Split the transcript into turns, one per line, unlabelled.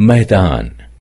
मैदान